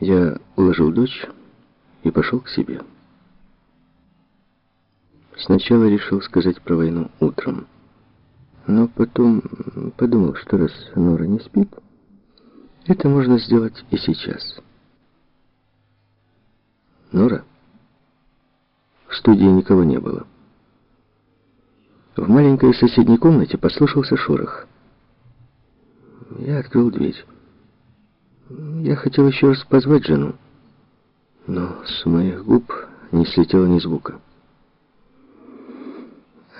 Я уложил дочь и пошел к себе. Сначала решил сказать про войну утром, но потом подумал, что раз Нора не спит, это можно сделать и сейчас. Нора? В студии никого не было. В маленькой соседней комнате послышался шорох. Я открыл дверь. Я хотел еще раз позвать жену, но с моих губ не слетело ни звука.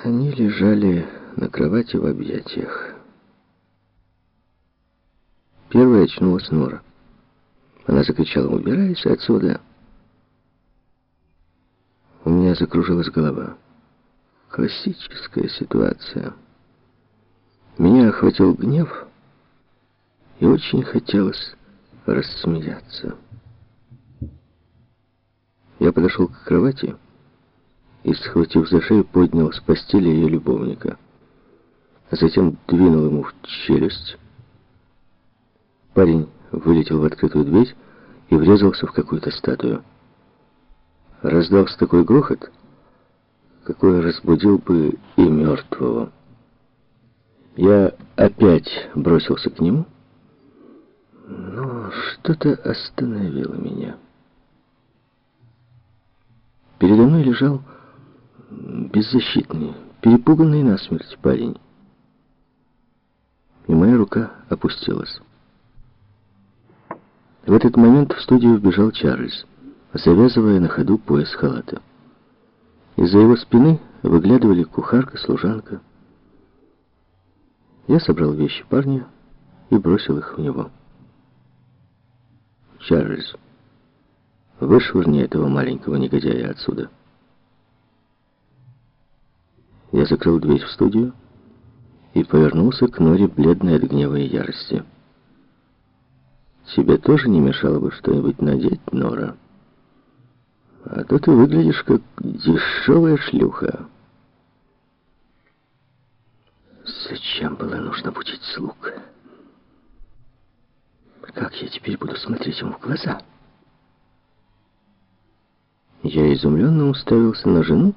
Они лежали на кровати в объятиях. Первая очнулась Нора. Она закричала, убирайся отсюда. У меня закружилась голова. Классическая ситуация. Меня охватил гнев, и очень хотелось рассмеяться. Я подошел к кровати и, схватив за шею, поднял с постели ее любовника. Затем двинул ему в челюсть. Парень вылетел в открытую дверь и врезался в какую-то статую. Раздался такой грохот, какой разбудил бы и мертвого. Я опять бросился к нему, что-то остановило меня. Передо мной лежал беззащитный, перепуганный насмерть парень. И моя рука опустилась. В этот момент в студию вбежал Чарльз, завязывая на ходу пояс халата. Из-за его спины выглядывали кухарка, служанка. Я собрал вещи парня и бросил их в него. «Чарльз, вышвырни этого маленького негодяя отсюда». Я закрыл дверь в студию и повернулся к Норе, бледной от гнева и ярости. «Тебе тоже не мешало бы что-нибудь надеть, Нора?» А то ты выглядишь как дешевая шлюха. Зачем было нужно будить слуг? Как я теперь буду смотреть ему в глаза? Я изумленно уставился на жену,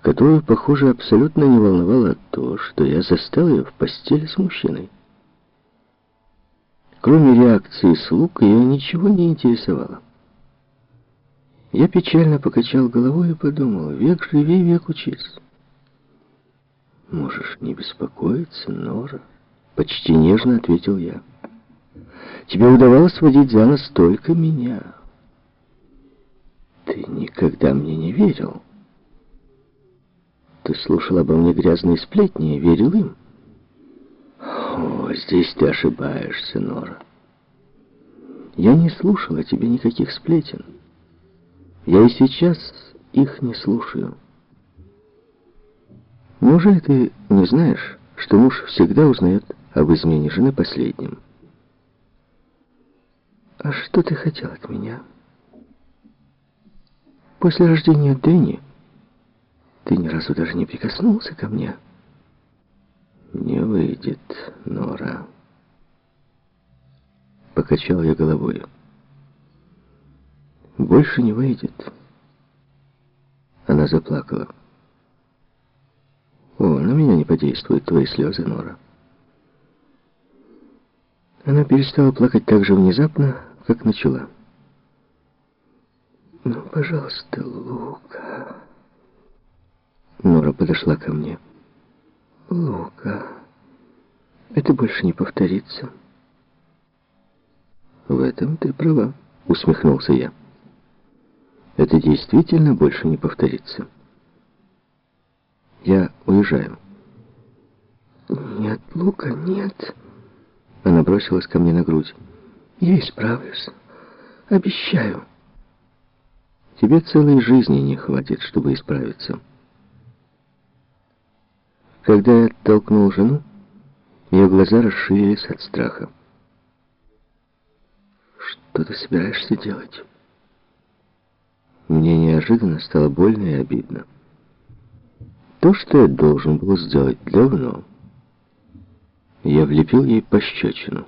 которую, похоже, абсолютно не волновало то, что я застал ее в постели с мужчиной. Кроме реакции слуг, ее ничего не интересовало. Я печально покачал головой и подумал, век живи, век учись. Можешь не беспокоиться, Нора, почти нежно ответил я. Тебе удавалось водить за нос только меня. Ты никогда мне не верил. Ты слушал обо мне грязные сплетни и верил им. О, здесь ты ошибаешься, Нора. Я не слушал о тебе никаких сплетен. Я и сейчас их не слушаю. Неужели ты не знаешь, что муж всегда узнает об измене жены последним? А что ты хотел от меня? После рождения Дэнни ты ни разу даже не прикоснулся ко мне. Не выйдет, Нора. Покачал я головой. Больше не выйдет. Она заплакала. О, на меня не подействуют твои слезы, Нора. Она перестала плакать так же внезапно, как начала. «Ну, пожалуйста, Лука...» Нора подошла ко мне. «Лука, это больше не повторится». «В этом ты права», — усмехнулся я. Это действительно больше не повторится. Я уезжаю. Нет, Лука, нет. Она бросилась ко мне на грудь. Я исправлюсь. Обещаю. Тебе целой жизни не хватит, чтобы исправиться. Когда я толкнул жену, ее глаза расширились от страха. Что ты собираешься делать? Мне неожиданно стало больно и обидно. То, что я должен был сделать давно, я влепил ей пощечину.